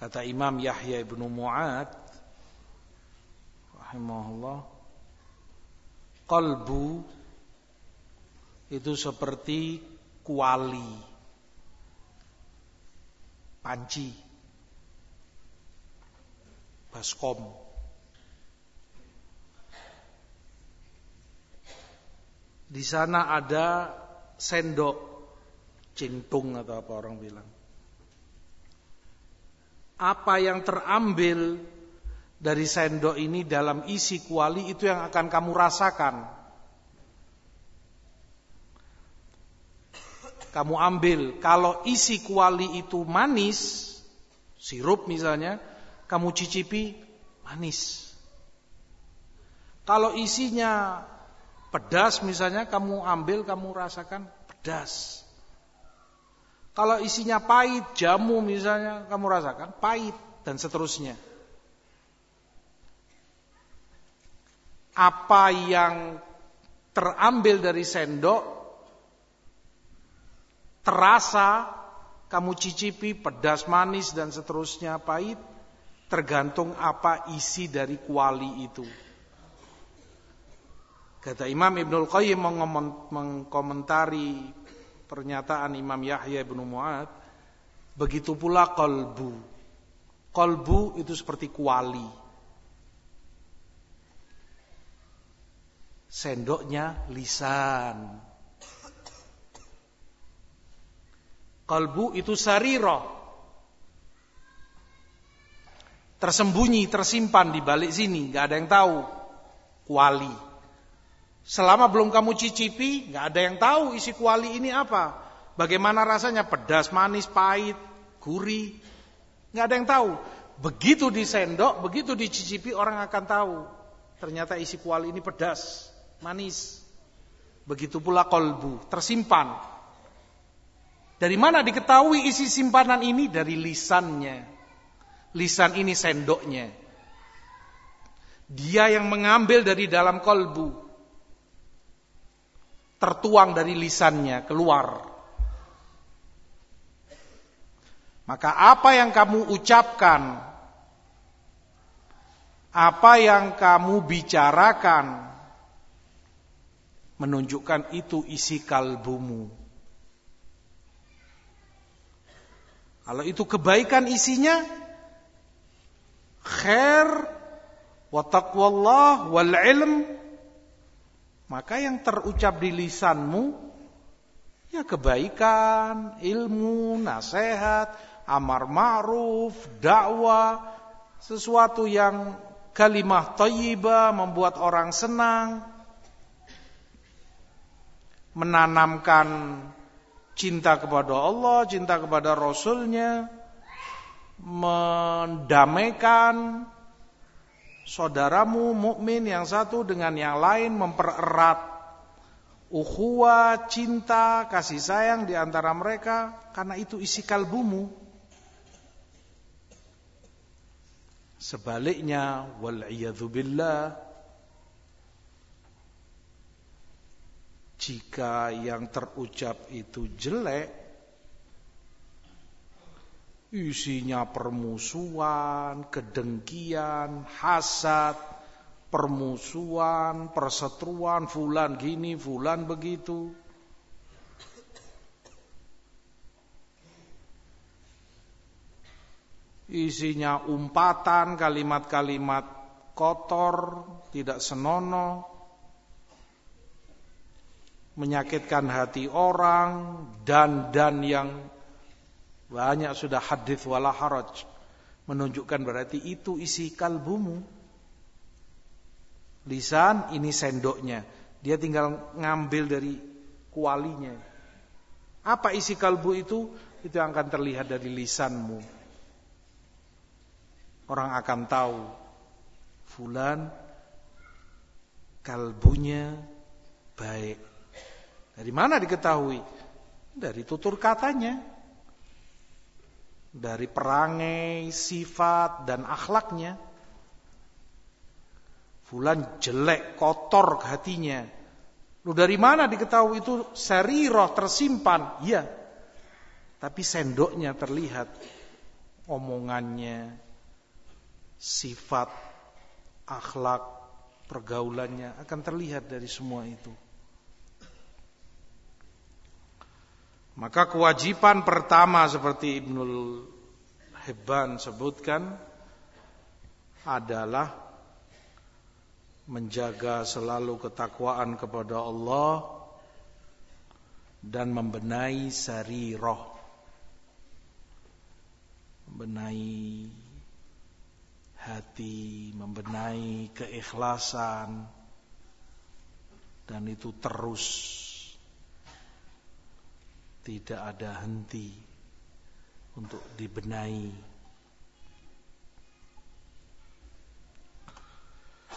Kata Imam Yahya ibnu Mu'ad rahimahullah Kalbu itu seperti kuali panci baskom. Di sana ada sendok cintung atau apa orang bilang apa yang terambil dari sendok ini dalam isi kuali itu yang akan kamu rasakan. Kamu ambil, kalau isi kuali itu manis, sirup misalnya, kamu cicipi manis. Kalau isinya pedas misalnya, kamu ambil, kamu rasakan pedas. Kalau isinya pahit, jamu misalnya, kamu rasakan pahit dan seterusnya. apa yang terambil dari sendok terasa kamu cicipi pedas manis dan seterusnya pahit tergantung apa isi dari kuali itu. Kata Imam Ibnul Qayyim mengkomentari pernyataan Imam Yahya bin Mu'ad, begitu pula kolbu. Kolbu itu seperti kuali. sendoknya lisan. Kalbu itu sariro. Tersembunyi, tersimpan di balik sini, nggak ada yang tahu. Kuali. Selama belum kamu cicipi, nggak ada yang tahu isi kuali ini apa. Bagaimana rasanya? Pedas, manis, pahit, gurih. Nggak ada yang tahu. Begitu disendok, begitu dicicipi orang akan tahu. Ternyata isi kuali ini pedas manis. Begitu pula kolbu, tersimpan. Dari mana diketahui isi simpanan ini? Dari lisannya. Lisan ini sendoknya. Dia yang mengambil dari dalam kolbu. Tertuang dari lisannya, keluar. Maka apa yang kamu ucapkan, apa yang kamu bicarakan, menunjukkan itu isi kalbumu. Kalau itu kebaikan isinya, khair wa taqwallah wal ilm, maka yang terucap di lisanmu ya kebaikan, ilmu, nasihat, amar ma'ruf, dakwah, sesuatu yang kalimah thayyibah membuat orang senang, menanamkan cinta kepada Allah, cinta kepada Rasulnya, mendamaikan saudaramu mukmin yang satu dengan yang lain, mempererat ukhuwah, cinta, kasih sayang di antara mereka, karena itu isi kalbumu. Sebaliknya, wal billah, Jika yang terucap itu jelek, isinya permusuhan, kedengkian, hasad, permusuhan, perseteruan, fulan gini, fulan begitu. Isinya umpatan, kalimat-kalimat kotor, tidak senonoh, menyakitkan hati orang dan dan yang banyak sudah hadis wala haraj. Menunjukkan berarti itu isi kalbumu. Lisan ini sendoknya. Dia tinggal ngambil dari kualinya. Apa isi kalbu itu? Itu yang akan terlihat dari lisanmu. Orang akan tahu fulan kalbunya baik. Dari mana diketahui? Dari tutur katanya. Dari perangai, sifat, dan akhlaknya. Fulan jelek, kotor hatinya. Lu dari mana diketahui itu sariroh tersimpan? Iya. Tapi sendoknya terlihat. omongannya, sifat, akhlak, pergaulannya akan terlihat dari semua itu. Maka kewajiban pertama seperti Ibnul Hibban sebutkan adalah menjaga selalu ketakwaan kepada Allah dan membenahi roh membenahi hati, membenahi keikhlasan dan itu terus. Tidak ada henti untuk dibenahi